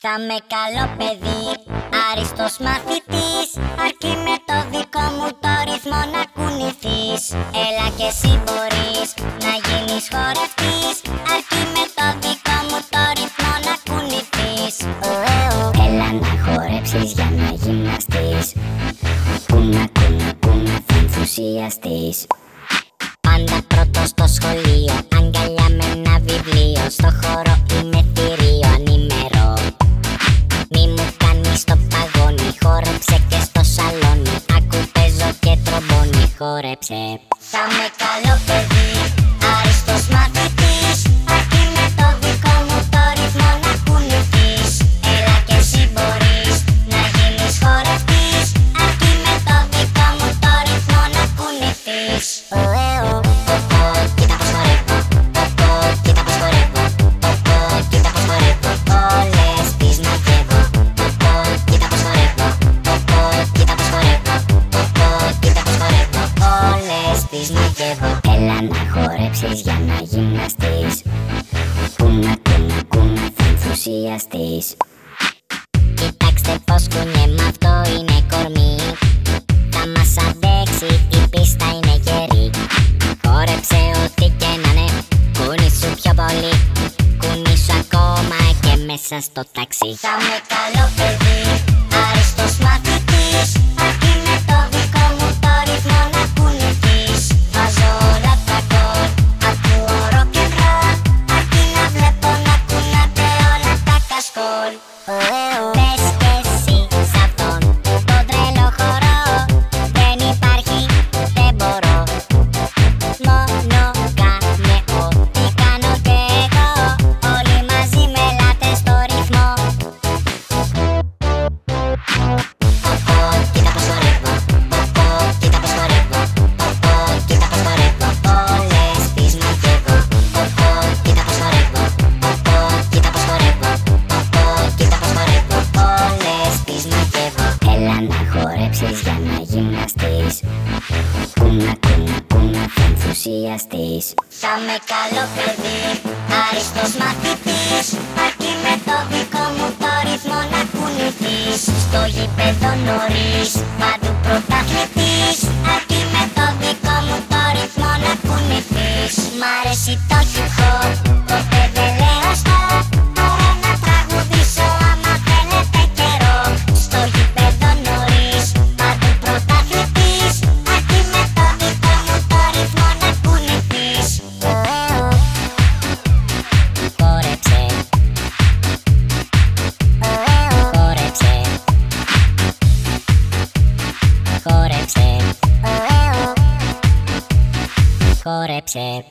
Θα με καλό παιδί, άριστος μαθητής Αρκεί με το δικό μου το ρυθμό να κουνηθείς. Έλα και εσύ μπορείς να γίνεις χορευτής Αρκεί με το δικό μου το ρυθμό να κουνηθείς. Έλα να χορέψεις για να γυμναστείς. Κούνα, κούνα, κούνα, θα ενθουσιαστείς. Πάντα πρώτος στο σχολείο, χόρεψε. Θα με καλό παιδί, χορέψεις για να γυμναστείς. Κούνα, κούνα, κούνα, θα ενθουσιαστείς. Κοιτάξτε πως κουνιέμαι αυτό είναι κορμί. Θα μας αντέξει η πίστα είναι γερή. Χόρεψε ό,τι και να είναι Κουνήσου πιο πολύ. Κουνήσου ακόμα και μέσα στο ταξί. Θα με καλό παιδί Άριστος μαθητής χορέψεις για να γυμναστείς. Κούνα, κούνα, κούνα, θα ενθουσιαστείς. Θα με καλό παιδί, άριστος μαθητής. Αρκεί με το δικό μου το ρυθμό να κουνηθείς. Στο γήπεδο νωρίς, Χόρεψε Χόρεψε